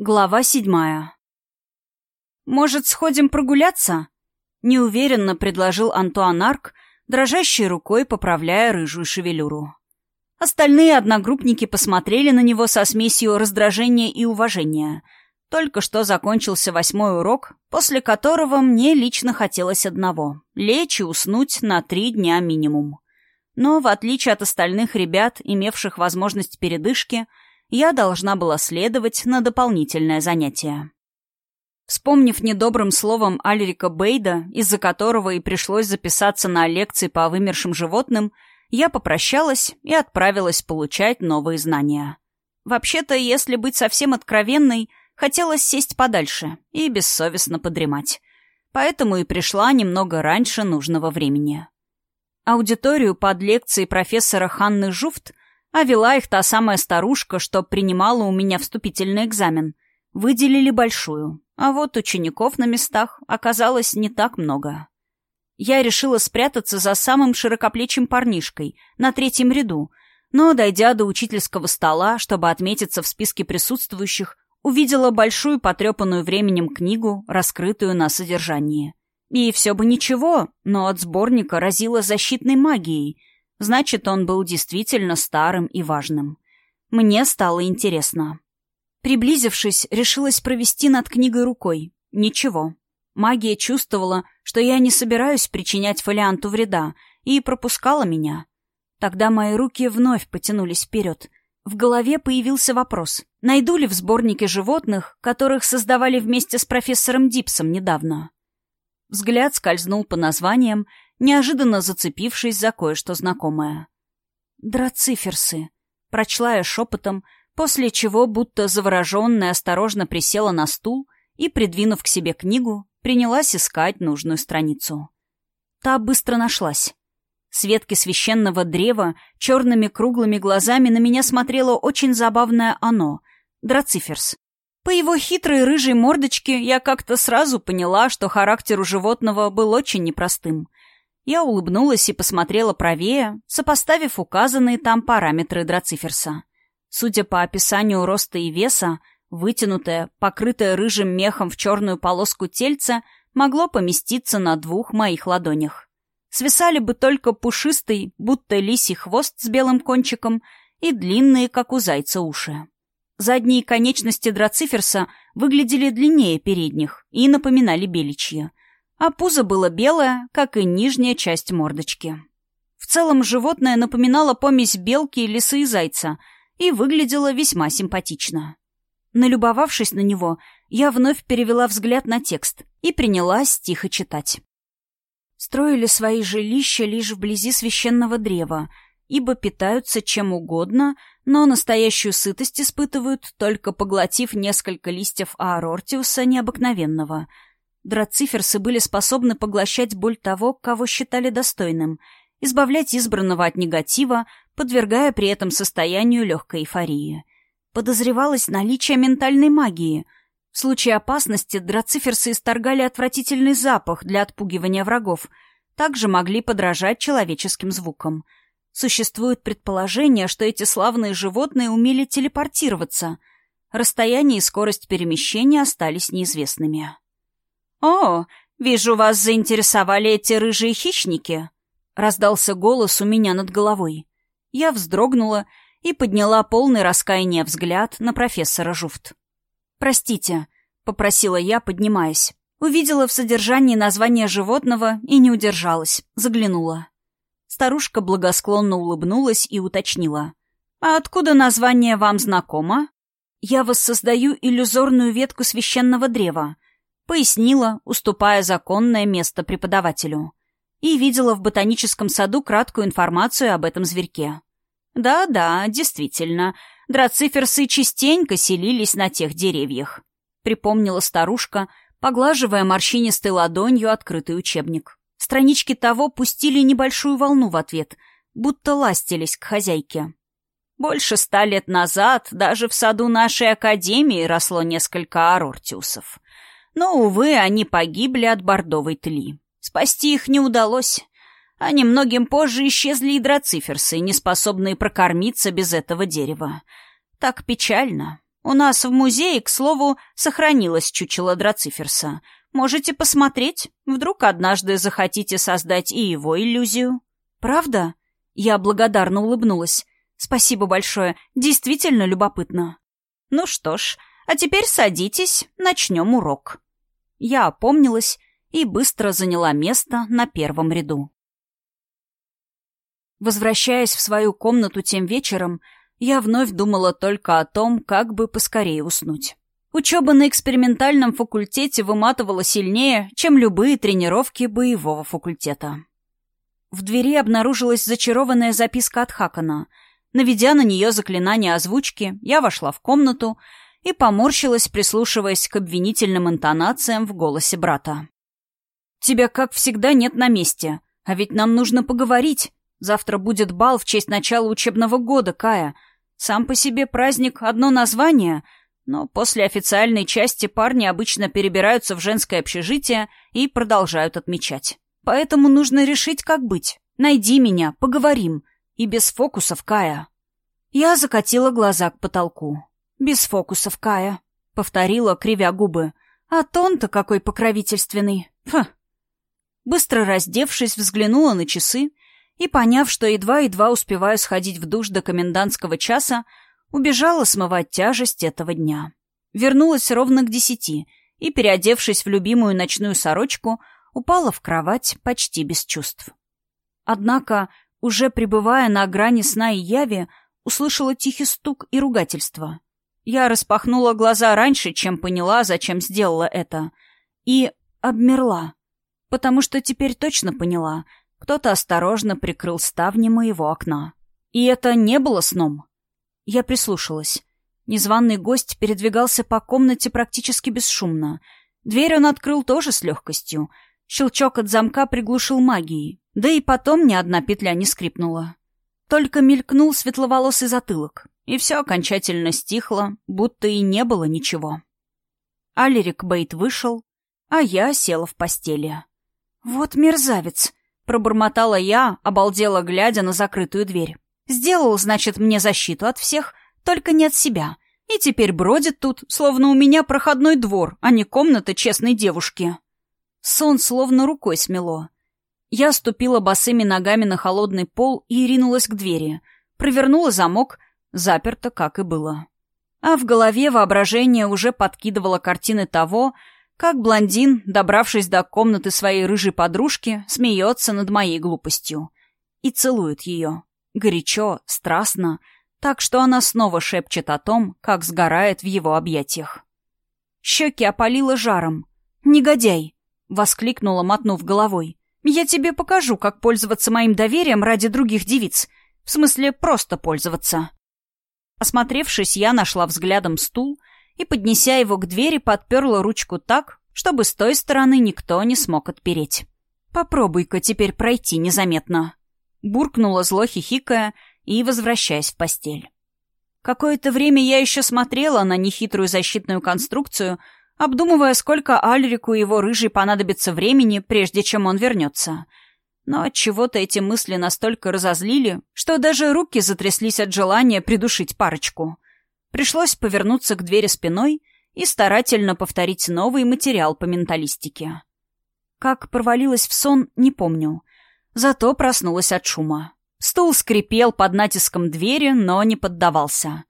Глава седьмая. «Может, сходим прогуляться?» — неуверенно предложил Антуан Арк, дрожащей рукой поправляя рыжую шевелюру. Остальные одногруппники посмотрели на него со смесью раздражения и уважения. Только что закончился восьмой урок, после которого мне лично хотелось одного — лечь и уснуть на три дня минимум. Но, в отличие от остальных ребят, имевших возможность передышки, — я должна была следовать на дополнительное занятие. Вспомнив недобрым словом Альрика Бейда, из-за которого и пришлось записаться на лекции по вымершим животным, я попрощалась и отправилась получать новые знания. Вообще-то, если быть совсем откровенной, хотелось сесть подальше и бессовестно подремать. Поэтому и пришла немного раньше нужного времени. Аудиторию под лекцией профессора Ханны Жуфт а вела их та самая старушка, что принимала у меня вступительный экзамен. Выделили большую, а вот учеников на местах оказалось не так много. Я решила спрятаться за самым широкоплечим парнишкой, на третьем ряду, но, дойдя до учительского стола, чтобы отметиться в списке присутствующих, увидела большую потрепанную временем книгу, раскрытую на содержании. И все бы ничего, но от сборника разило защитной магией — Значит, он был действительно старым и важным. Мне стало интересно. Приблизившись, решилась провести над книгой рукой. Ничего. Магия чувствовала, что я не собираюсь причинять фолианту вреда, и пропускала меня. Тогда мои руки вновь потянулись вперед. В голове появился вопрос, найду ли в сборнике животных, которых создавали вместе с профессором Дипсом недавно. Взгляд скользнул по названиям, неожиданно зацепившись за кое-что знакомое. «Драциферсы», — прочла я шепотом, после чего, будто завороженная, осторожно присела на стул и, придвинув к себе книгу, принялась искать нужную страницу. Та быстро нашлась. С ветки священного древа черными круглыми глазами на меня смотрело очень забавное оно — Драциферс. По его хитрой рыжей мордочке я как-то сразу поняла, что характер у животного был очень непростым. Я улыбнулась и посмотрела правее, сопоставив указанные там параметры драциферса. Судя по описанию роста и веса, вытянутое, покрытое рыжим мехом в черную полоску тельца могло поместиться на двух моих ладонях. Свисали бы только пушистый, будто лисий хвост с белым кончиком и длинные, как у зайца, уши. Задние конечности драциферса выглядели длиннее передних и напоминали беличьи а пузо было белое, как и нижняя часть мордочки. В целом животное напоминало помесь белки, лисы и зайца и выглядело весьма симпатично. Налюбовавшись на него, я вновь перевела взгляд на текст и принялась тихо читать. Строили свои жилища лишь вблизи священного древа, ибо питаются чем угодно, но настоящую сытость испытывают, только поглотив несколько листьев аорортиуса необыкновенного — Драциферсы были способны поглощать боль того, кого считали достойным, избавлять избранного от негатива, подвергая при этом состоянию легкой эйфории. Подозревалось наличие ментальной магии. В случае опасности драциферсы исторгали отвратительный запах для отпугивания врагов, также могли подражать человеческим звукам. Существует предположение, что эти славные животные умели телепортироваться. Расстояние и скорость перемещения остались неизвестными. «О, вижу, вас заинтересовали эти рыжие хищники!» — раздался голос у меня над головой. Я вздрогнула и подняла полный раскаяния взгляд на профессора Жуфт. «Простите», — попросила я, поднимаясь. Увидела в содержании название животного и не удержалась, заглянула. Старушка благосклонно улыбнулась и уточнила. «А откуда название вам знакомо?» «Я воссоздаю иллюзорную ветку священного древа», Пояснила, уступая законное место преподавателю. И видела в ботаническом саду краткую информацию об этом зверьке. Да-да, действительно, драциферсы частенько селились на тех деревьях. Припомнила старушка, поглаживая морщинистой ладонью открытый учебник. Странички того пустили небольшую волну в ответ, будто ластились к хозяйке. Больше ста лет назад даже в саду нашей академии росло несколько арортиусов. Но, увы, они погибли от бордовой тли. Спасти их не удалось. А немногим позже исчезли и драциферсы, не способные прокормиться без этого дерева. Так печально, У нас в музее, к слову, сохранилось чучело Драциферса. Можете посмотреть. Вдруг однажды захотите создать и его иллюзию. Правда? Я благодарно улыбнулась. Спасибо большое. Действительно любопытно. Ну что ж, а теперь садитесь, начнем урок. Я опомнилась и быстро заняла место на первом ряду. Возвращаясь в свою комнату тем вечером, я вновь думала только о том, как бы поскорее уснуть. Учеба на экспериментальном факультете выматывала сильнее, чем любые тренировки боевого факультета. В двери обнаружилась зачарованная записка от Хакана. Наведя на нее заклинание озвучки, я вошла в комнату и поморщилась, прислушиваясь к обвинительным интонациям в голосе брата. «Тебя, как всегда, нет на месте. А ведь нам нужно поговорить. Завтра будет бал в честь начала учебного года, Кая. Сам по себе праздник — одно название, но после официальной части парни обычно перебираются в женское общежитие и продолжают отмечать. Поэтому нужно решить, как быть. Найди меня, поговорим. И без фокусов, Кая». Я закатила глаза к потолку. «Без фокусов, Кая», — повторила, кривя губы. «А тон-то какой покровительственный. Фу». Быстро раздевшись, взглянула на часы и, поняв, что едва-едва успеваю сходить в душ до комендантского часа, убежала смывать тяжесть этого дня. Вернулась ровно к десяти и, переодевшись в любимую ночную сорочку, упала в кровать почти без чувств. Однако, уже пребывая на грани сна и яви, услышала тихий стук и ругательство. Я распахнула глаза раньше, чем поняла, зачем сделала это, и обмерла, потому что теперь точно поняла — кто-то осторожно прикрыл ставни моего окна. И это не было сном. Я прислушалась. Незваный гость передвигался по комнате практически бесшумно. Дверь он открыл тоже с легкостью. Щелчок от замка приглушил магией. Да и потом ни одна петля не скрипнула. Только мелькнул светловолосый затылок, и все окончательно стихло, будто и не было ничего. Алерик Бейт вышел, а я села в постели. «Вот мерзавец!» Пробормотала я, обалдела, глядя на закрытую дверь. Сделал, значит, мне защиту от всех, только не от себя. И теперь бродит тут, словно у меня проходной двор, а не комната честной девушки. Сон словно рукой смело. Я ступила босыми ногами на холодный пол и ринулась к двери. Провернула замок, заперто, как и было. А в голове воображение уже подкидывало картины того, как блондин, добравшись до комнаты своей рыжей подружки, смеется над моей глупостью. И целует ее. Горячо, страстно, так что она снова шепчет о том, как сгорает в его объятиях. Щеки опалило жаром. «Негодяй!» — воскликнула, мотнув головой. «Я тебе покажу, как пользоваться моим доверием ради других девиц. В смысле, просто пользоваться». Осмотревшись, я нашла взглядом стул и, поднеся его к двери, подперла ручку так, чтобы с той стороны никто не смог отпереть. «Попробуй-ка теперь пройти незаметно», — буркнула зло хихикая и возвращаясь в постель. Какое-то время я еще смотрела на нехитрую защитную конструкцию, обдумывая, сколько Альрику и его рыжий понадобится времени, прежде чем он вернется. Но от чего то эти мысли настолько разозлили, что даже руки затряслись от желания придушить парочку — Пришлось повернуться к двери спиной и старательно повторить новый материал по менталистике. Как провалилась в сон, не помню. Зато проснулась от шума. Стул скрипел под натиском двери, но не поддавался.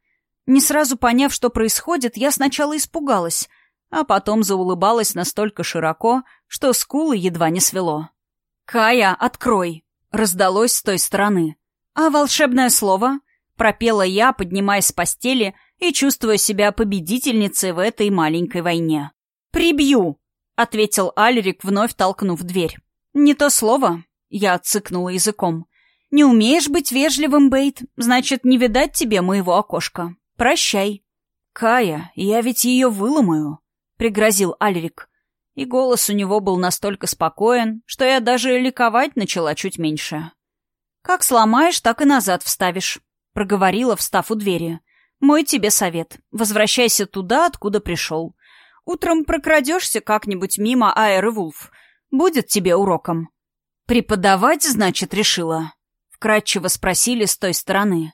Не сразу поняв, что происходит, я сначала испугалась, а потом заулыбалась настолько широко, что скулы едва не свело. «Кая, открой!» — раздалось с той стороны. «А волшебное слово?» — пропела я, поднимаясь с постели — и чувствуя себя победительницей в этой маленькой войне. «Прибью!» — ответил Альрик, вновь толкнув дверь. «Не то слово», — я цыкнула языком. «Не умеешь быть вежливым, Бейт, значит, не видать тебе моего окошка. Прощай». «Кая, я ведь ее выломаю», — пригрозил Альрик. И голос у него был настолько спокоен, что я даже ликовать начала чуть меньше. «Как сломаешь, так и назад вставишь», — проговорила, встав у двери. Мой тебе совет. Возвращайся туда, откуда пришел. Утром прокрадешься как-нибудь мимо Аэры Вулф. Будет тебе уроком. Преподавать, значит, решила? Вкратчиво спросили с той стороны.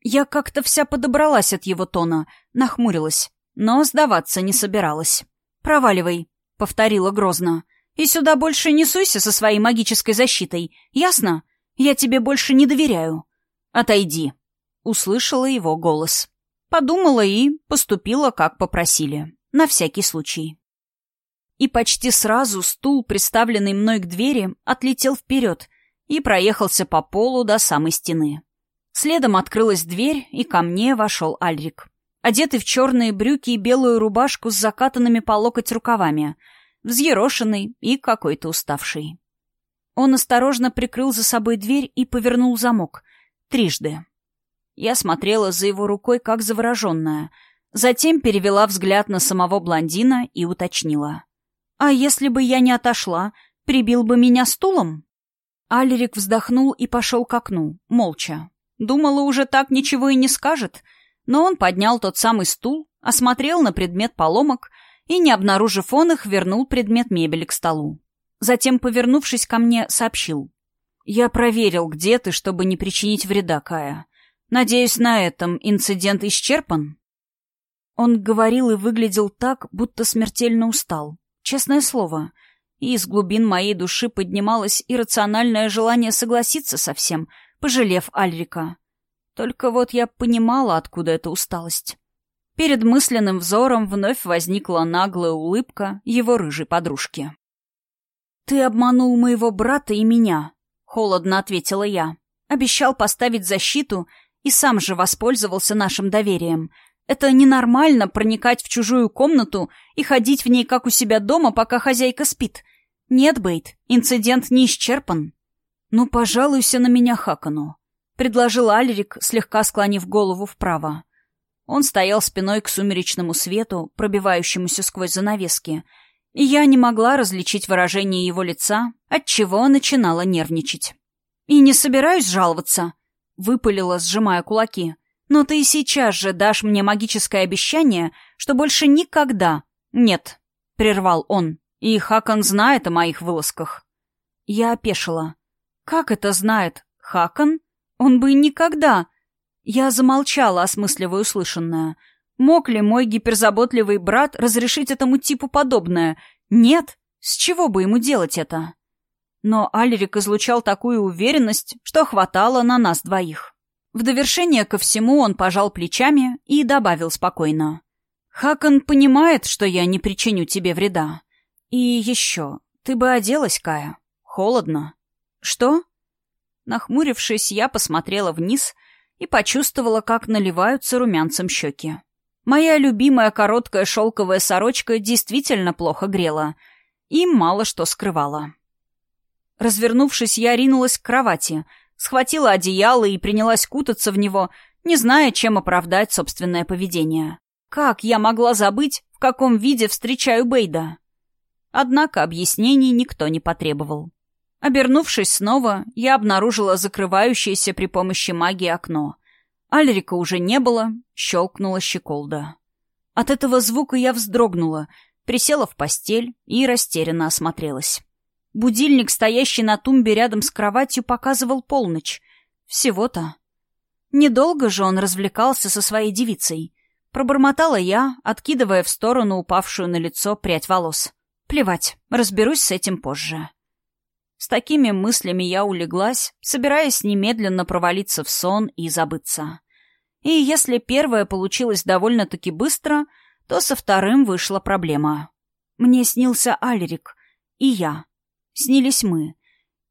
Я как-то вся подобралась от его тона, нахмурилась, но сдаваться не собиралась. «Проваливай», — повторила грозно. «И сюда больше не суйся со своей магической защитой, ясно? Я тебе больше не доверяю». «Отойди», — услышала его голос. Подумала и поступила, как попросили. На всякий случай. И почти сразу стул, приставленный мной к двери, отлетел вперед и проехался по полу до самой стены. Следом открылась дверь, и ко мне вошел Альрик. Одетый в черные брюки и белую рубашку с закатанными по локоть рукавами, взъерошенный и какой-то уставший. Он осторожно прикрыл за собой дверь и повернул замок. Трижды. Я смотрела за его рукой, как завороженная. Затем перевела взгляд на самого блондина и уточнила. «А если бы я не отошла, прибил бы меня стулом?» Алерик вздохнул и пошел к окну, молча. Думала, уже так ничего и не скажет, но он поднял тот самый стул, осмотрел на предмет поломок и, не обнаружив он их, вернул предмет мебели к столу. Затем, повернувшись ко мне, сообщил. «Я проверил, где ты, чтобы не причинить вреда, Кая. Надеюсь, на этом инцидент исчерпан?» Он говорил и выглядел так, будто смертельно устал. Честное слово. И из глубин моей души поднималось иррациональное желание согласиться со всем, пожалев Альрика. Только вот я понимала, откуда эта усталость. Перед мысленным взором вновь возникла наглая улыбка его рыжей подружки. «Ты обманул моего брата и меня», — холодно ответила я. «Обещал поставить защиту и сам же воспользовался нашим доверием. Это ненормально проникать в чужую комнату и ходить в ней, как у себя дома, пока хозяйка спит. Нет, Бейт, инцидент не исчерпан». «Ну, пожалуйся на меня Хакану», — предложил Альрик, слегка склонив голову вправо. Он стоял спиной к сумеречному свету, пробивающемуся сквозь занавески, и я не могла различить выражение его лица, отчего начинала нервничать. «И не собираюсь жаловаться», — выпалила, сжимая кулаки. «Но ты сейчас же дашь мне магическое обещание, что больше никогда...» «Нет», — прервал он, — «и Хакан знает о моих вылазках». Я опешила. «Как это знает? Хакан? Он бы никогда...» Я замолчала, осмысливая услышанное. Мог ли мой гиперзаботливый брат разрешить этому типу подобное? Нет. С чего бы ему делать это? Но Алерик излучал такую уверенность, что хватало на нас двоих. В довершение ко всему он пожал плечами и добавил спокойно. «Хакон понимает, что я не причиню тебе вреда. И еще, ты бы оделась, Кая. Холодно». «Что?» Нахмурившись, я посмотрела вниз и почувствовала, как наливаются румянцем щеки. Моя любимая короткая шелковая сорочка действительно плохо грела и мало что скрывала. Развернувшись, я ринулась к кровати, схватила одеяло и принялась кутаться в него, не зная, чем оправдать собственное поведение. Как я могла забыть, в каком виде встречаю Бейда? Однако объяснений никто не потребовал. Обернувшись снова, я обнаружила закрывающееся при помощи магии окно. Альрика уже не было, щелкнула щеколда. От этого звука я вздрогнула, присела в постель и растерянно осмотрелась. Будильник, стоящий на тумбе рядом с кроватью, показывал полночь. Всего-то. Недолго же он развлекался со своей девицей. Пробормотала я, откидывая в сторону упавшую на лицо прядь волос. Плевать, разберусь с этим позже. С такими мыслями я улеглась, собираясь немедленно провалиться в сон и забыться. И если первое получилось довольно-таки быстро, то со вторым вышла проблема. Мне снился Альрик, и я. Снились мы.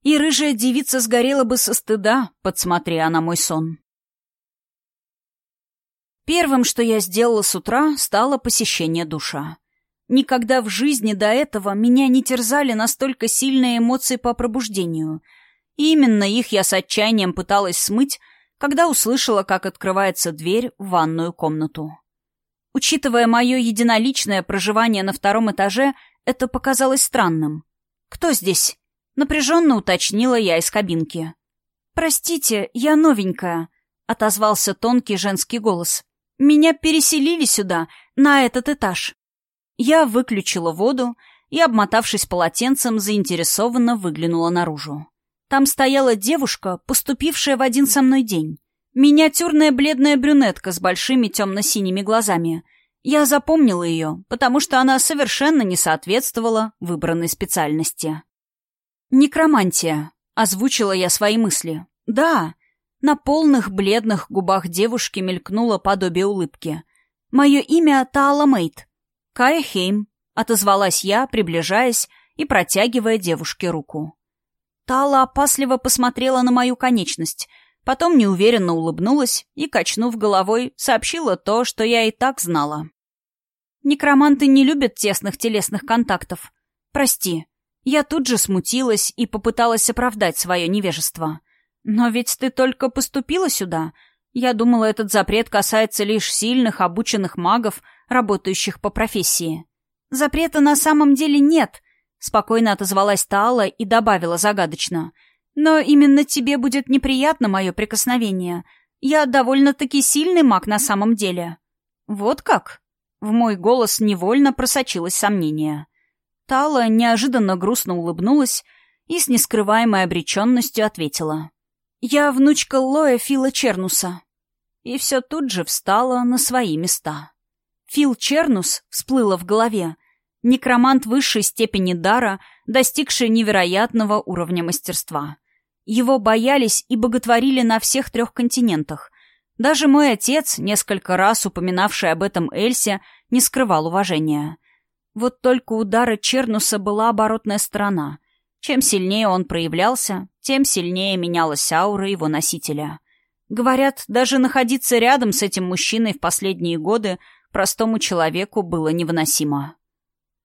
И рыжая девица сгорела бы со стыда, подсмотря на мой сон. Первым, что я сделала с утра, стало посещение душа. Никогда в жизни до этого меня не терзали настолько сильные эмоции по пробуждению. И именно их я с отчаянием пыталась смыть, когда услышала, как открывается дверь в ванную комнату. Учитывая мое единоличное проживание на втором этаже, это показалось странным. «Кто здесь?» — напряженно уточнила я из кабинки. «Простите, я новенькая», — отозвался тонкий женский голос. «Меня переселили сюда, на этот этаж». Я выключила воду и, обмотавшись полотенцем, заинтересованно выглянула наружу. Там стояла девушка, поступившая в один со мной день. Миниатюрная бледная брюнетка с большими темно-синими глазами. Я запомнила ее, потому что она совершенно не соответствовала выбранной специальности. «Некромантия», — озвучила я свои мысли. «Да». На полных бледных губах девушки мелькнуло подобие улыбки. «Мое имя Таала Мейт. Кая Хейм», — отозвалась я, приближаясь и протягивая девушке руку. Тала опасливо посмотрела на мою конечность, потом неуверенно улыбнулась и, качнув головой, сообщила то, что я и так знала. «Некроманты не любят тесных телесных контактов. Прости». Я тут же смутилась и попыталась оправдать свое невежество. «Но ведь ты только поступила сюда. Я думала, этот запрет касается лишь сильных, обученных магов, работающих по профессии». «Запрета на самом деле нет», — спокойно отозвалась Таала и добавила загадочно. «Но именно тебе будет неприятно мое прикосновение. Я довольно-таки сильный маг на самом деле». «Вот как?» В мой голос невольно просочилось сомнение. Тала неожиданно грустно улыбнулась и с нескрываемой обреченностью ответила. «Я внучка Лоя Фила Чернуса». И все тут же встала на свои места. Фил Чернус всплыло в голове, Некромант высшей степени дара, достигший невероятного уровня мастерства. Его боялись и боготворили на всех трех континентах. Даже мой отец, несколько раз упоминавший об этом Эльсе, не скрывал уважения. Вот только у дара Чернуса была оборотная сторона. Чем сильнее он проявлялся, тем сильнее менялась аура его носителя. Говорят, даже находиться рядом с этим мужчиной в последние годы простому человеку было невыносимо.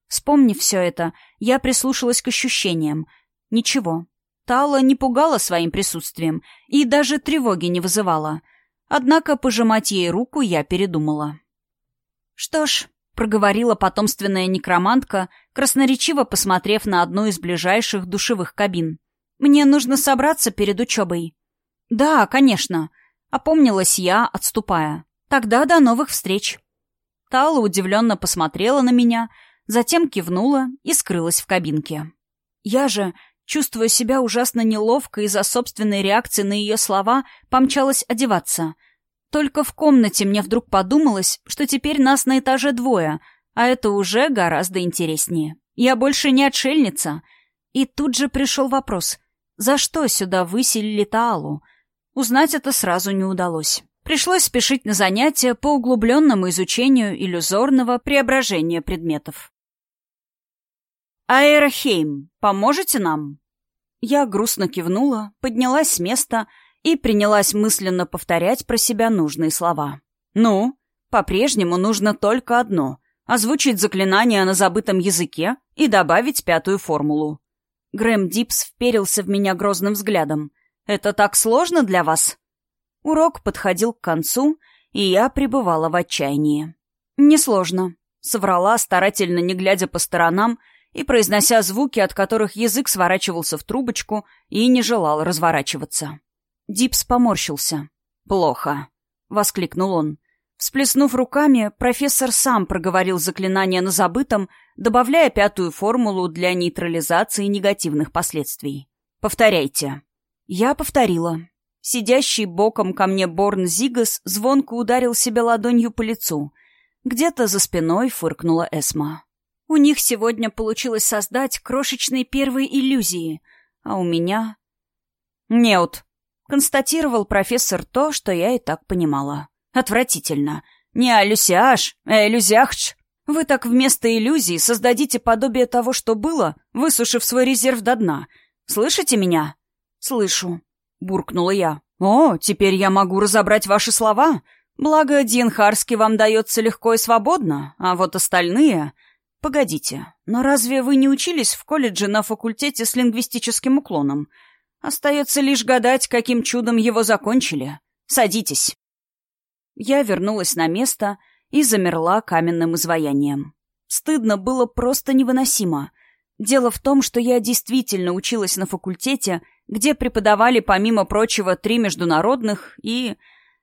Вспомнив все это, я прислушалась к ощущениям. Ничего. Тала не пугала своим присутствием и даже тревоги не вызывала. Однако пожимать ей руку я передумала. «Что ж», — проговорила потомственная некромантка, красноречиво посмотрев на одну из ближайших душевых кабин. «Мне нужно собраться перед учебой». «Да, конечно», — опомнилась я, отступая. «Тогда до новых встреч». Тала удивленно посмотрела на меня — затем кивнула и скрылась в кабинке. Я же, чувствуя себя ужасно неловко из-за собственной реакции на ее слова, помчалась одеваться. Только в комнате мне вдруг подумалось, что теперь нас на этаже двое, а это уже гораздо интереснее. Я больше не отшельница. И тут же пришел вопрос, за что сюда выселили Таалу? Узнать это сразу не удалось. Пришлось спешить на занятия по углубленному изучению иллюзорного преображения предметов. «Аэрохейм, поможете нам?» Я грустно кивнула, поднялась с места и принялась мысленно повторять про себя нужные слова. «Ну, по-прежнему нужно только одно — озвучить заклинание на забытом языке и добавить пятую формулу». Грэм Дипс вперился в меня грозным взглядом. «Это так сложно для вас?» Урок подходил к концу, и я пребывала в отчаянии. «Несложно», — соврала, старательно не глядя по сторонам, — и произнося звуки, от которых язык сворачивался в трубочку и не желал разворачиваться. Дипс поморщился. «Плохо», — воскликнул он. Всплеснув руками, профессор сам проговорил заклинание на забытом, добавляя пятую формулу для нейтрализации негативных последствий. «Повторяйте». Я повторила. Сидящий боком ко мне Борн Зигас звонко ударил себя ладонью по лицу. Где-то за спиной фыркнула Эсма. У них сегодня получилось создать крошечные первые иллюзии, а у меня... «Неут», — констатировал профессор то, что я и так понимала. «Отвратительно. Не алюсиаж, а иллюзиахч. Вы так вместо иллюзий создадите подобие того, что было, высушив свой резерв до дна. Слышите меня?» «Слышу», — буркнула я. «О, теперь я могу разобрать ваши слова. Благо, Динхарский вам дается легко и свободно, а вот остальные...» «Погодите, но разве вы не учились в колледже на факультете с лингвистическим уклоном? Остается лишь гадать, каким чудом его закончили. Садитесь». Я вернулась на место и замерла каменным изваянием. Стыдно было просто невыносимо. Дело в том, что я действительно училась на факультете, где преподавали, помимо прочего, три международных и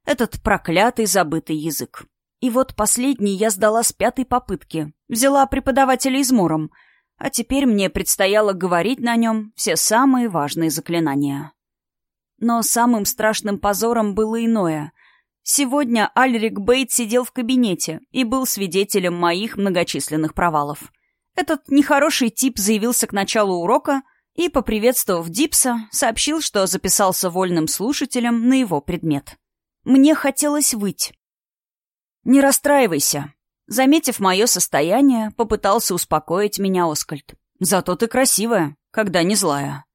этот проклятый забытый язык. И вот последний я сдала с пятой попытки. Взяла преподавателя измором. А теперь мне предстояло говорить на нем все самые важные заклинания. Но самым страшным позором было иное. Сегодня Альрик Бейт сидел в кабинете и был свидетелем моих многочисленных провалов. Этот нехороший тип заявился к началу урока и, поприветствовав Дипса, сообщил, что записался вольным слушателем на его предмет. Мне хотелось выть. «Не расстраивайся», Заметив мое состояние, попытался успокоить меня Оскальд. «Зато ты красивая, когда не злая».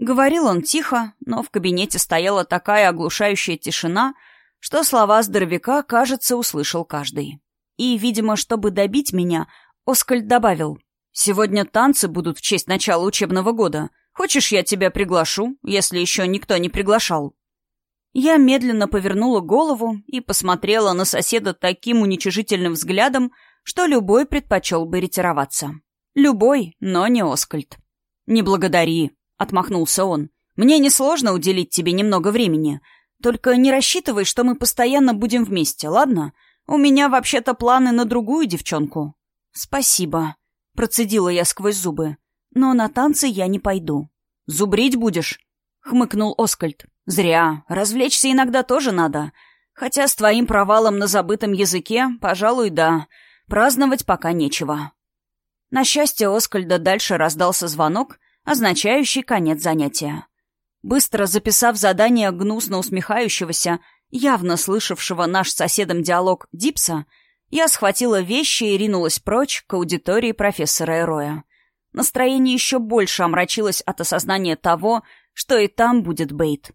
Говорил он тихо, но в кабинете стояла такая оглушающая тишина, что слова здоровяка, кажется, услышал каждый. И, видимо, чтобы добить меня, Оскальд добавил, «Сегодня танцы будут в честь начала учебного года. Хочешь, я тебя приглашу, если еще никто не приглашал?» Я медленно повернула голову и посмотрела на соседа таким уничижительным взглядом, что любой предпочел бы ретироваться. Любой, но не Оскальд. «Не благодари», — отмахнулся он. «Мне несложно уделить тебе немного времени. Только не рассчитывай, что мы постоянно будем вместе, ладно? У меня вообще-то планы на другую девчонку». «Спасибо», — процедила я сквозь зубы. «Но на танцы я не пойду». «Зубрить будешь?» — хмыкнул Оскальд. «Зря. Развлечься иногда тоже надо. Хотя с твоим провалом на забытом языке, пожалуй, да. Праздновать пока нечего». На счастье Оскальда дальше раздался звонок, означающий конец занятия. Быстро записав задание гнусно усмехающегося, явно слышавшего наш соседом диалог Дипса, я схватила вещи и ринулась прочь к аудитории профессора Эроя. Настроение еще больше омрачилось от осознания того, что и там будет Бейт.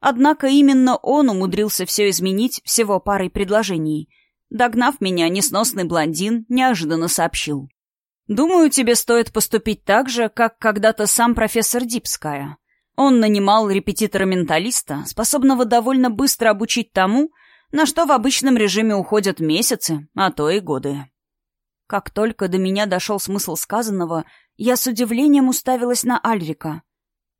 Однако именно он умудрился все изменить всего парой предложений. Догнав меня, несносный блондин неожиданно сообщил. «Думаю, тебе стоит поступить так же, как когда-то сам профессор Дипская. Он нанимал репетитора-менталиста, способного довольно быстро обучить тому, на что в обычном режиме уходят месяцы, а то и годы». Как только до меня дошел смысл сказанного, я с удивлением уставилась на Альрика.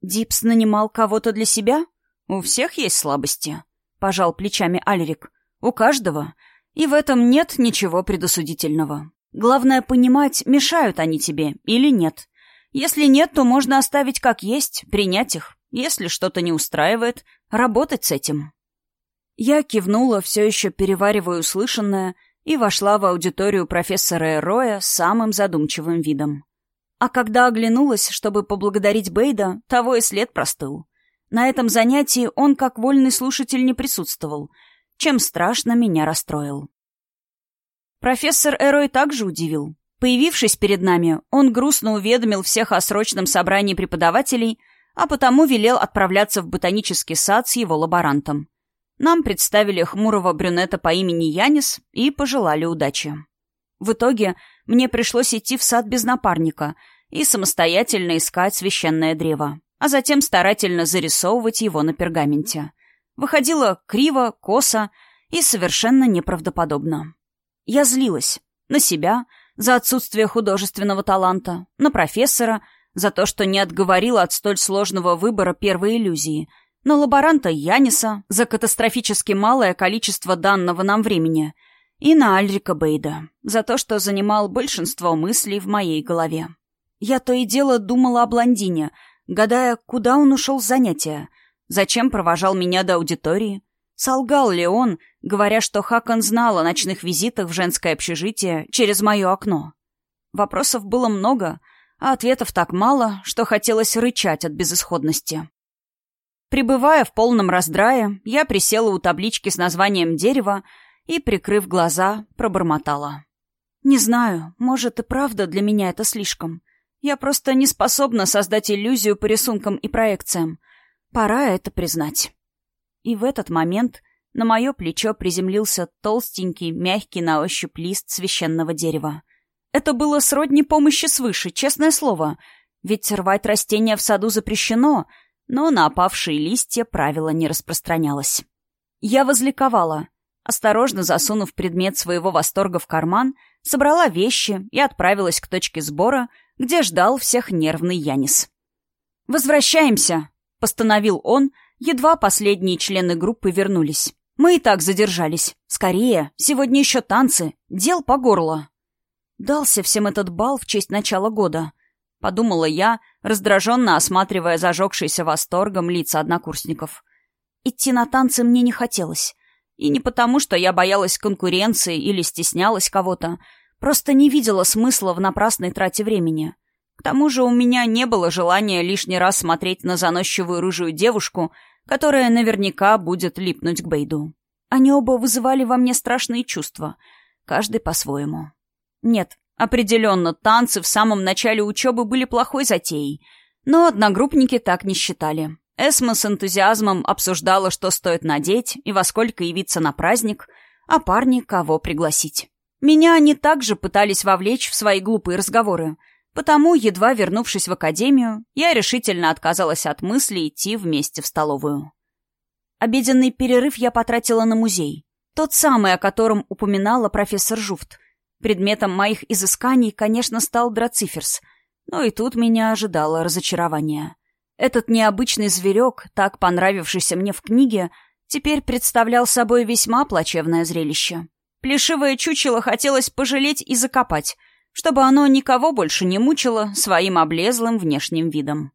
«Дипс нанимал кого-то для себя?» «У всех есть слабости», — пожал плечами Альрик. «У каждого. И в этом нет ничего предосудительного. Главное понимать, мешают они тебе или нет. Если нет, то можно оставить как есть, принять их. Если что-то не устраивает, работать с этим». Я кивнула, все еще переваривая услышанное, и вошла в аудиторию профессора Эроя с самым задумчивым видом. А когда оглянулась, чтобы поблагодарить Бейда, того и след простыл. На этом занятии он, как вольный слушатель, не присутствовал, чем страшно меня расстроил. Профессор Эрой также удивил. Появившись перед нами, он грустно уведомил всех о срочном собрании преподавателей, а потому велел отправляться в ботанический сад с его лаборантом. Нам представили хмурого брюнета по имени Янис и пожелали удачи. В итоге мне пришлось идти в сад без напарника и самостоятельно искать священное древо а затем старательно зарисовывать его на пергаменте. Выходило криво, косо и совершенно неправдоподобно. Я злилась. На себя, за отсутствие художественного таланта, на профессора, за то, что не отговорила от столь сложного выбора первой иллюзии, на лаборанта Яниса за катастрофически малое количество данного нам времени и на Альрика Бейда за то, что занимал большинство мыслей в моей голове. Я то и дело думала о блондине — гадая, куда он ушел с занятия, зачем провожал меня до аудитории, солгал ли он, говоря, что Хакон знал о ночных визитах в женское общежитие через мое окно. Вопросов было много, а ответов так мало, что хотелось рычать от безысходности. Прибывая в полном раздрае, я присела у таблички с названием дерева и, прикрыв глаза, пробормотала. «Не знаю, может и правда для меня это слишком. Я просто не способна создать иллюзию по рисункам и проекциям. Пора это признать. И в этот момент на мое плечо приземлился толстенький, мягкий на ощупь лист священного дерева. Это было сродни помощи свыше, честное слово. Ведь рвать растения в саду запрещено, но на опавшие листья правило не распространялось. Я возликовала. Осторожно засунув предмет своего восторга в карман, собрала вещи и отправилась к точке сбора — где ждал всех нервный Янис. «Возвращаемся!» — постановил он, едва последние члены группы вернулись. «Мы и так задержались. Скорее, сегодня еще танцы, дел по горло». Дался всем этот бал в честь начала года. — подумала я, раздраженно осматривая зажегшиеся восторгом лица однокурсников. Идти на танцы мне не хотелось. И не потому, что я боялась конкуренции или стеснялась кого-то, просто не видела смысла в напрасной трате времени. К тому же у меня не было желания лишний раз смотреть на заносчивую рыжую девушку, которая наверняка будет липнуть к Бейду. Они оба вызывали во мне страшные чувства, каждый по-своему. Нет, определенно, танцы в самом начале учебы были плохой затеей, но одногруппники так не считали. Эсма с энтузиазмом обсуждала, что стоит надеть и во сколько явиться на праздник, а парни кого пригласить. Меня они также пытались вовлечь в свои глупые разговоры, потому, едва вернувшись в академию, я решительно отказалась от мысли идти вместе в столовую. Обеденный перерыв я потратила на музей. Тот самый, о котором упоминала профессор Жуфт. Предметом моих изысканий, конечно, стал драциферс, но и тут меня ожидало разочарование. Этот необычный зверек, так понравившийся мне в книге, теперь представлял собой весьма плачевное зрелище. Плешивое чучело хотелось пожалеть и закопать, чтобы оно никого больше не мучило своим облезлым внешним видом.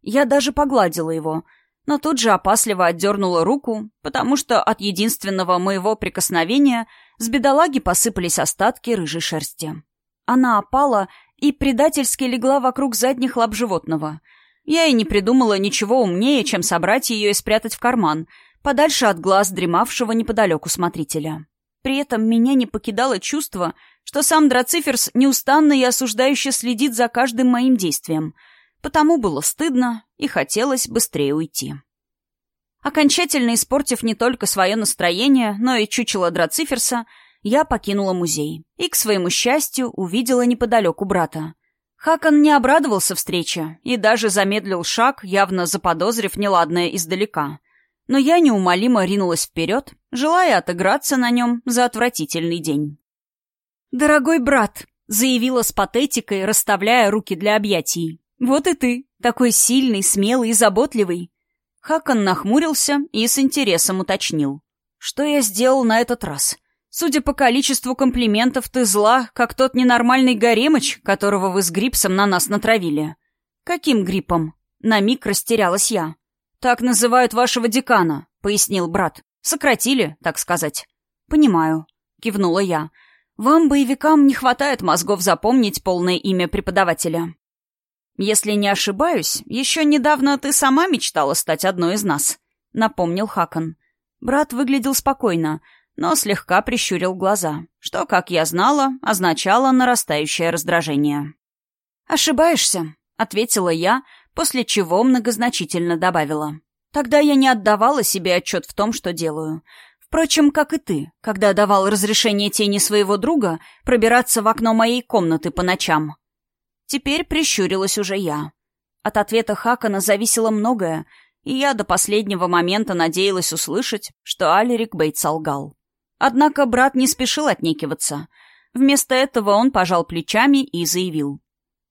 Я даже погладила его, но тут же опасливо отдернула руку, потому что от единственного моего прикосновения с бедолаги посыпались остатки рыжей шерсти. Она опала и предательски легла вокруг задних лап животного — я и не придумала ничего умнее, чем собрать ее и спрятать в карман, подальше от глаз дремавшего неподалеку смотрителя. При этом меня не покидало чувство, что сам Драциферс неустанно и осуждающе следит за каждым моим действием, потому было стыдно и хотелось быстрее уйти. Окончательно испортив не только свое настроение, но и чучело Драциферса, я покинула музей и, к своему счастью, увидела неподалеку брата. Хакон не обрадовался встрече и даже замедлил шаг, явно заподозрив неладное издалека. Но я неумолимо ринулась вперед, желая отыграться на нем за отвратительный день. «Дорогой брат», — заявила с патетикой, расставляя руки для объятий. «Вот и ты, такой сильный, смелый и заботливый». Хакон нахмурился и с интересом уточнил. «Что я сделал на этот раз?» Судя по количеству комплиментов, ты зла, как тот ненормальный Горемыч, которого вы с Грипсом на нас натравили. Каким гриппом? На миг растерялась я. Так называют вашего декана, пояснил брат. Сократили, так сказать. Понимаю, кивнула я. Вам, боевикам, не хватает мозгов запомнить полное имя преподавателя. Если не ошибаюсь, еще недавно ты сама мечтала стать одной из нас, напомнил Хакон. Брат выглядел спокойно, но слегка прищурил глаза, что, как я знала, означало нарастающее раздражение. «Ошибаешься», — ответила я, после чего многозначительно добавила. «Тогда я не отдавала себе отчет в том, что делаю. Впрочем, как и ты, когда давал разрешение тени своего друга пробираться в окно моей комнаты по ночам». Теперь прищурилась уже я. От ответа Хакана зависело многое, и я до последнего момента надеялась услышать, что Алерик Бейт солгал. Однако брат не спешил отнекиваться. Вместо этого он пожал плечами и заявил.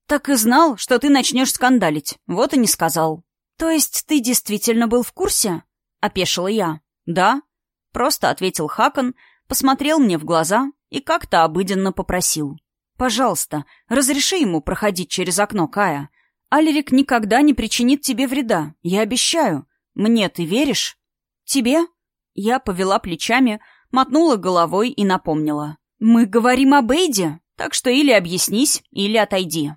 «Так и знал, что ты начнешь скандалить. Вот и не сказал». «То есть ты действительно был в курсе?» — опешила я. «Да», — просто ответил Хакон, посмотрел мне в глаза и как-то обыденно попросил. «Пожалуйста, разреши ему проходить через окно, Кая. Алерик никогда не причинит тебе вреда, я обещаю. Мне ты веришь?» «Тебе?» Я повела плечами, — мотнула головой и напомнила. «Мы говорим об Эйде, так что или объяснись, или отойди».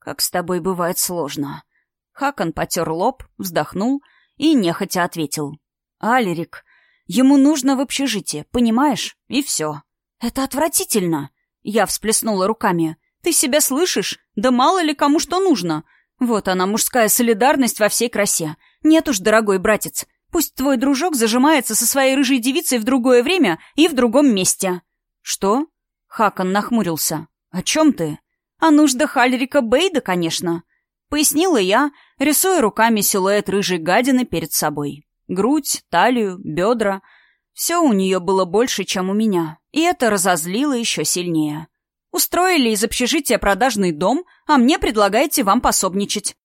«Как с тобой бывает сложно». Хакон потер лоб, вздохнул и нехотя ответил. «Алерик, ему нужно в общежитие, понимаешь? И все». «Это отвратительно!» Я всплеснула руками. «Ты себя слышишь? Да мало ли кому что нужно. Вот она, мужская солидарность во всей красе. Нет уж, дорогой братец, Пусть твой дружок зажимается со своей рыжей девицей в другое время и в другом месте». «Что?» — Хакон нахмурился. «О чем ты?» «О нуждах Альрика Бейда, конечно», — пояснила я, рисуя руками силуэт рыжей гадины перед собой. Грудь, талию, бедра — все у нее было больше, чем у меня, и это разозлило еще сильнее. Устроили из общежития продажный дом, а мне предлагаете вам пособничать.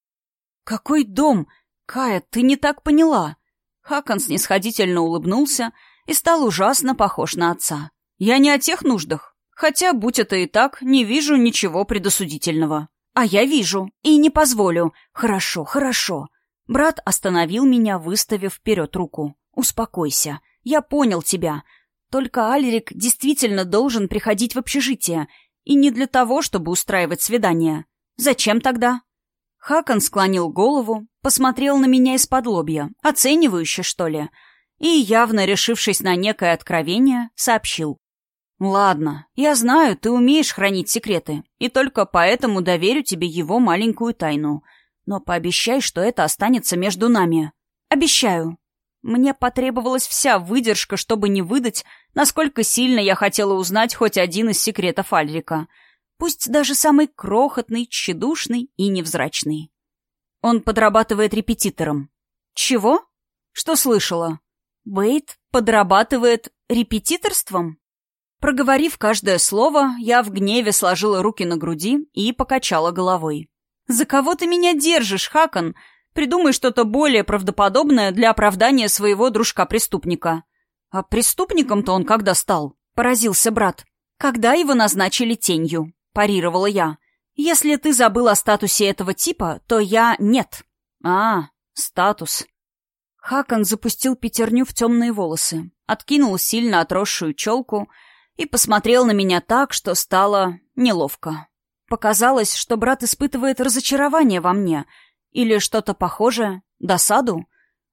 «Какой дом? Кая, ты не так поняла. Хакон снисходительно улыбнулся и стал ужасно похож на отца. «Я не о тех нуждах. Хотя, будь это и так, не вижу ничего предосудительного. А я вижу и не позволю. Хорошо, хорошо. Брат остановил меня, выставив вперед руку. Успокойся. Я понял тебя. Только Альрик действительно должен приходить в общежитие. И не для того, чтобы устраивать свидание. Зачем тогда? Хакон склонил голову, посмотрел на меня из-под лобья, оценивающе, что ли, и, явно решившись на некое откровение, сообщил. «Ладно, я знаю, ты умеешь хранить секреты, и только поэтому доверю тебе его маленькую тайну. Но пообещай, что это останется между нами. Обещаю». Мне потребовалась вся выдержка, чтобы не выдать, насколько сильно я хотела узнать хоть один из секретов Альрика. Пусть даже самый крохотный, тщедушный и невзрачный. Он подрабатывает репетитором. Чего? Что слышала? Бейт подрабатывает репетиторством? Проговорив каждое слово, я в гневе сложила руки на груди и покачала головой. «За кого ты меня держишь, Хакон? Придумай что-то более правдоподобное для оправдания своего дружка-преступника». «А преступником-то он когда стал?» — поразился брат. «Когда его назначили тенью», — парировала я. «Если ты забыл о статусе этого типа, то я нет». «А, статус». Хакон запустил пятерню в темные волосы, откинул сильно отросшую челку — и посмотрел на меня так, что стало неловко. Показалось, что брат испытывает разочарование во мне или что-то похожее, досаду.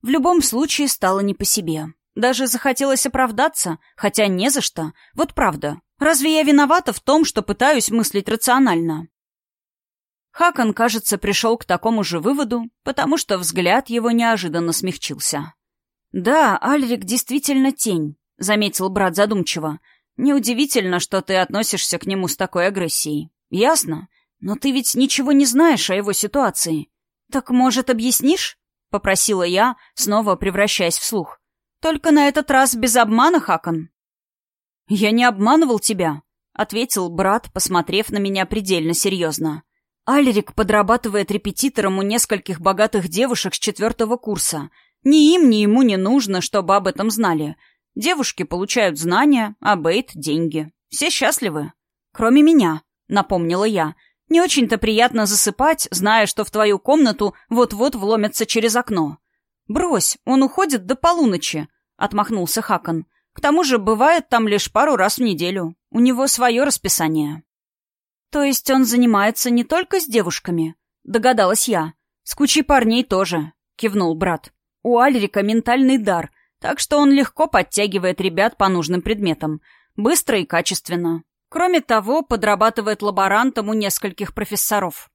В любом случае стало не по себе. Даже захотелось оправдаться, хотя не за что. Вот правда. Разве я виновата в том, что пытаюсь мыслить рационально? Хакон, кажется, пришел к такому же выводу, потому что взгляд его неожиданно смягчился. «Да, Альрик действительно тень», — заметил брат задумчиво. Неудивительно, что ты относишься к нему с такой агрессией. Ясно? Но ты ведь ничего не знаешь о его ситуации. Так, может, объяснишь? Попросила я, снова превращаясь в слух. Только на этот раз без обмана, Хакон. Я не обманывал тебя, ответил брат, посмотрев на меня предельно серьезно. Альрик подрабатывает репетитором у нескольких богатых девушек с четвертого курса. Ни им, ни ему не нужно, чтобы об этом знали. Девушки получают знания, а Бейт — деньги. Все счастливы. Кроме меня, напомнила я. Не очень-то приятно засыпать, зная, что в твою комнату вот-вот вломятся через окно. Брось, он уходит до полуночи, отмахнулся Хакон. К тому же бывает там лишь пару раз в неделю. У него свое расписание. То есть он занимается не только с девушками? Догадалась я. С кучей парней тоже, кивнул брат. У Альрика ментальный дар — так что он легко подтягивает ребят по нужным предметам. Быстро и качественно. Кроме того, подрабатывает лаборантом у нескольких профессоров.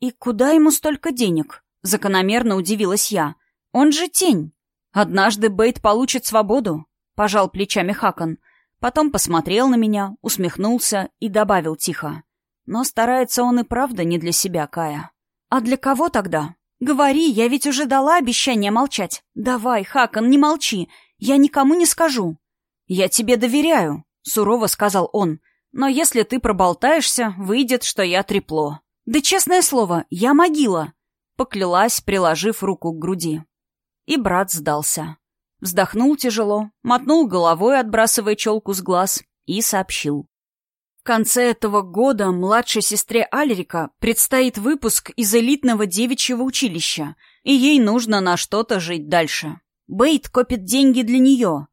«И куда ему столько денег?» — закономерно удивилась я. «Он же тень. Однажды Бейт получит свободу», — пожал плечами Хакон. Потом посмотрел на меня, усмехнулся и добавил тихо. «Но старается он и правда не для себя, Кая». «А для кого тогда?» «Говори, я ведь уже дала обещание молчать. Давай, Хакон, не молчи, я никому не скажу». «Я тебе доверяю», — сурово сказал он. «Но если ты проболтаешься, выйдет, что я трепло». «Да честное слово, я могила», — поклялась, приложив руку к груди. И брат сдался. Вздохнул тяжело, мотнул головой, отбрасывая челку с глаз, и сообщил. В конце этого года младшей сестре Альрика предстоит выпуск из элитного девичьего училища, и ей нужно на что-то жить дальше. Бейт копит деньги для нее.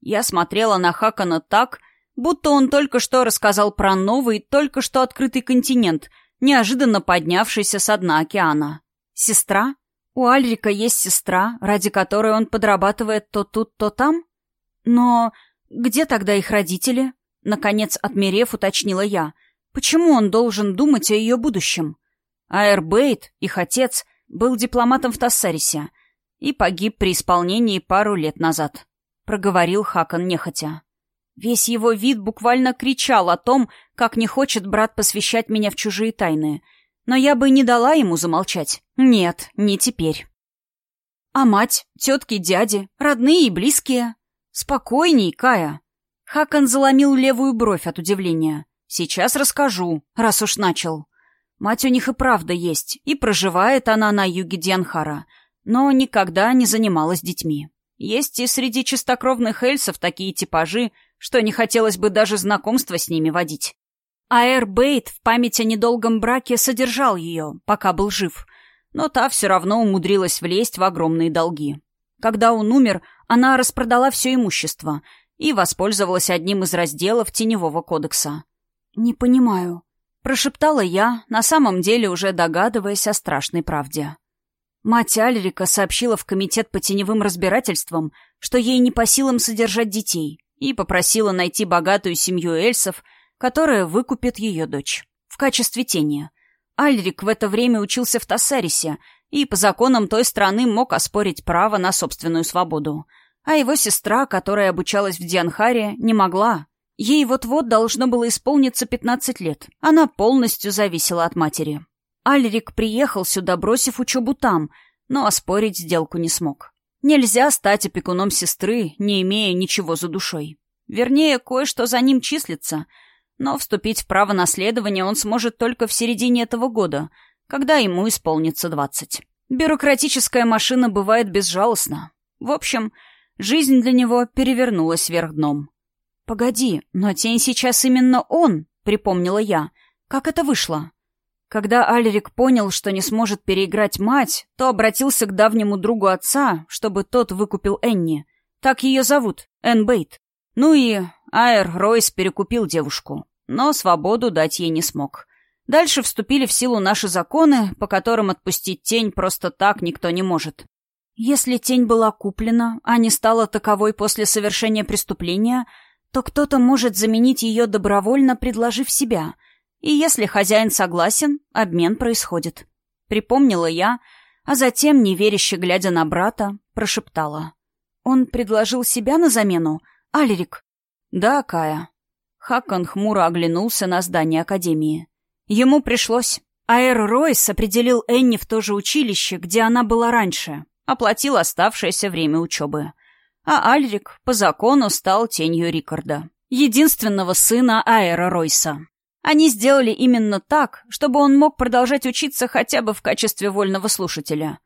Я смотрела на Хакана так, будто он только что рассказал про новый, только что открытый континент, неожиданно поднявшийся с дна океана. Сестра? У Альрика есть сестра, ради которой он подрабатывает то тут, то там? Но где тогда их родители? Наконец, отмерев, уточнила я. Почему он должен думать о ее будущем? Аэрбейт, их отец, был дипломатом в Тассарисе и погиб при исполнении пару лет назад. Проговорил Хакон нехотя. Весь его вид буквально кричал о том, как не хочет брат посвящать меня в чужие тайны. Но я бы не дала ему замолчать. Нет, не теперь. А мать, тетки, дяди, родные и близкие? Спокойней, Кая. Хакон заломил левую бровь от удивления. «Сейчас расскажу, раз уж начал. Мать у них и правда есть, и проживает она на юге Дианхара, но никогда не занималась детьми. Есть и среди чистокровных эльсов такие типажи, что не хотелось бы даже знакомства с ними водить. Аэр Бейт в память о недолгом браке содержал ее, пока был жив, но та все равно умудрилась влезть в огромные долги. Когда он умер, она распродала все имущество и воспользовалась одним из разделов Теневого кодекса. «Не понимаю», — прошептала я, на самом деле уже догадываясь о страшной правде. Мать Альрика сообщила в комитет по теневым разбирательствам, что ей не по силам содержать детей, и попросила найти богатую семью эльсов, которая выкупит ее дочь. В качестве тени. Альрик в это время учился в Тассарисе и по законам той страны мог оспорить право на собственную свободу. А его сестра, которая обучалась в Дианхаре, не могла. Ей вот-вот должно было исполниться 15 лет. Она полностью зависела от матери. Альрик приехал сюда, бросив учебу там, но оспорить сделку не смог. Нельзя стать опекуном сестры, не имея ничего за душой. Вернее, кое-что за ним числится, но вступить в право наследования он сможет только в середине этого года, когда ему исполнится двадцать. Бюрократическая машина бывает безжалостна. В общем, жизнь для него перевернулась вверх дном. «Погоди, но тень сейчас именно он», — припомнила я. «Как это вышло?» Когда Альрик понял, что не сможет переиграть мать, то обратился к давнему другу отца, чтобы тот выкупил Энни. Так ее зовут, Энн Бейт. Ну и Айр Ройс перекупил девушку, но свободу дать ей не смог. Дальше вступили в силу наши законы, по которым отпустить тень просто так никто не может. Если тень была куплена, а не стала таковой после совершения преступления, то кто-то может заменить ее добровольно, предложив себя — и если хозяин согласен, обмен происходит. Припомнила я, а затем, неверяще глядя на брата, прошептала. Он предложил себя на замену? Алерик? Да, Кая. Хакон хмуро оглянулся на здание Академии. Ему пришлось. Аэр Ройс определил Энни в то же училище, где она была раньше, оплатил оставшееся время учебы. А Альрик по закону стал тенью Рикарда, единственного сына Аэра Ройса. Они сделали именно так, чтобы он мог продолжать учиться хотя бы в качестве вольного слушателя.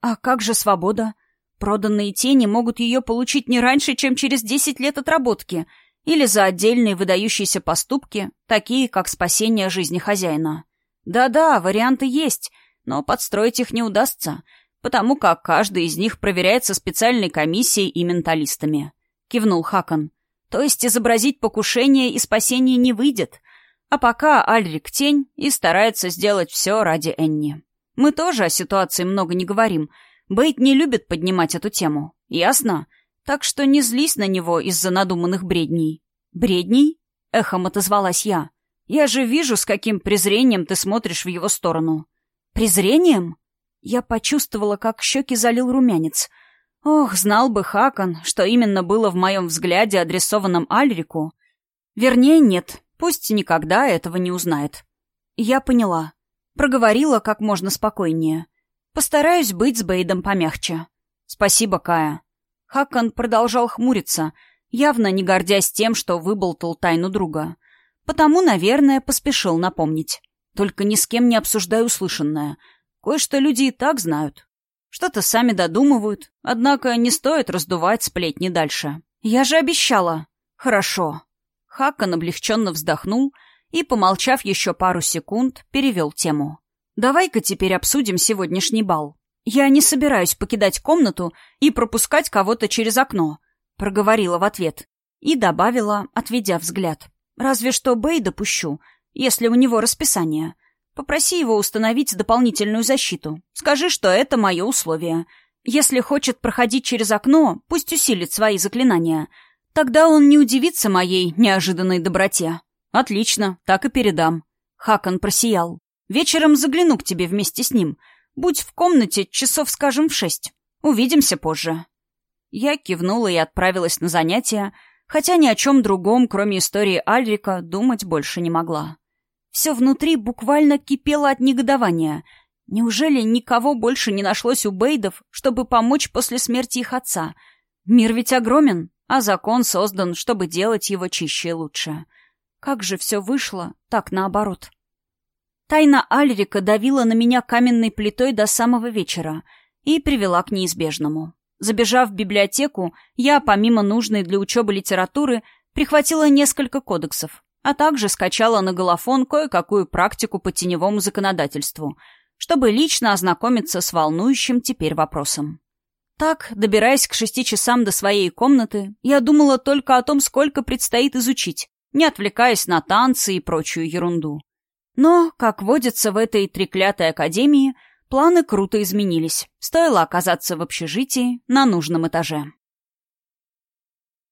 А как же свобода? Проданные тени могут ее получить не раньше, чем через 10 лет отработки, или за отдельные выдающиеся поступки, такие как спасение жизни хозяина. Да-да, варианты есть, но подстроить их не удастся, потому как каждый из них проверяется специальной комиссией и менталистами. Кивнул Хакон. То есть изобразить покушение и спасение не выйдет — а пока Альрик тень и старается сделать все ради Энни. Мы тоже о ситуации много не говорим. Бейт не любит поднимать эту тему. Ясно? Так что не злись на него из-за надуманных бредней. «Бредней?» — эхом отозвалась я. «Я же вижу, с каким презрением ты смотришь в его сторону». «Презрением?» Я почувствовала, как щеки залил румянец. Ох, знал бы Хакон, что именно было в моем взгляде, адресованном Альрику. Вернее, нет, Пусть никогда этого не узнает. Я поняла. Проговорила как можно спокойнее. Постараюсь быть с Бейдом помягче. Спасибо, Кая. Хаккан продолжал хмуриться, явно не гордясь тем, что выболтал тайну друга. Потому, наверное, поспешил напомнить. Только ни с кем не обсуждаю услышанное. Кое-что люди и так знают. Что-то сами додумывают, однако не стоит раздувать сплетни дальше. Я же обещала. Хорошо. Хаккан облегченно вздохнул и, помолчав еще пару секунд, перевел тему. «Давай-ка теперь обсудим сегодняшний бал. Я не собираюсь покидать комнату и пропускать кого-то через окно», — проговорила в ответ. И добавила, отведя взгляд. «Разве что Бэй допущу, если у него расписание. Попроси его установить дополнительную защиту. Скажи, что это мое условие. Если хочет проходить через окно, пусть усилит свои заклинания». Тогда он не удивится моей неожиданной доброте. Отлично, так и передам. Хакон просиял. Вечером загляну к тебе вместе с ним. Будь в комнате часов, скажем, в шесть. Увидимся позже. Я кивнула и отправилась на занятия, хотя ни о чем другом, кроме истории Альрика, думать больше не могла. Все внутри буквально кипело от негодования. Неужели никого больше не нашлось у Бейдов, чтобы помочь после смерти их отца? Мир ведь огромен, а закон создан, чтобы делать его чище и лучше. Как же все вышло, так наоборот. Тайна Альрика давила на меня каменной плитой до самого вечера и привела к неизбежному. Забежав в библиотеку, я, помимо нужной для учебы литературы, прихватила несколько кодексов. а также скачала на голофон кое-какую практику по теневому законодательству, чтобы лично ознакомиться с волнующим теперь вопросом. Так, добираясь к шести часам до своей комнаты, я думала только о том, сколько предстоит изучить, не отвлекаясь на танцы и прочую ерунду. Но, как водится в этой треклятой академии, планы круто изменились. Стоило оказаться в общежитии на нужном этаже.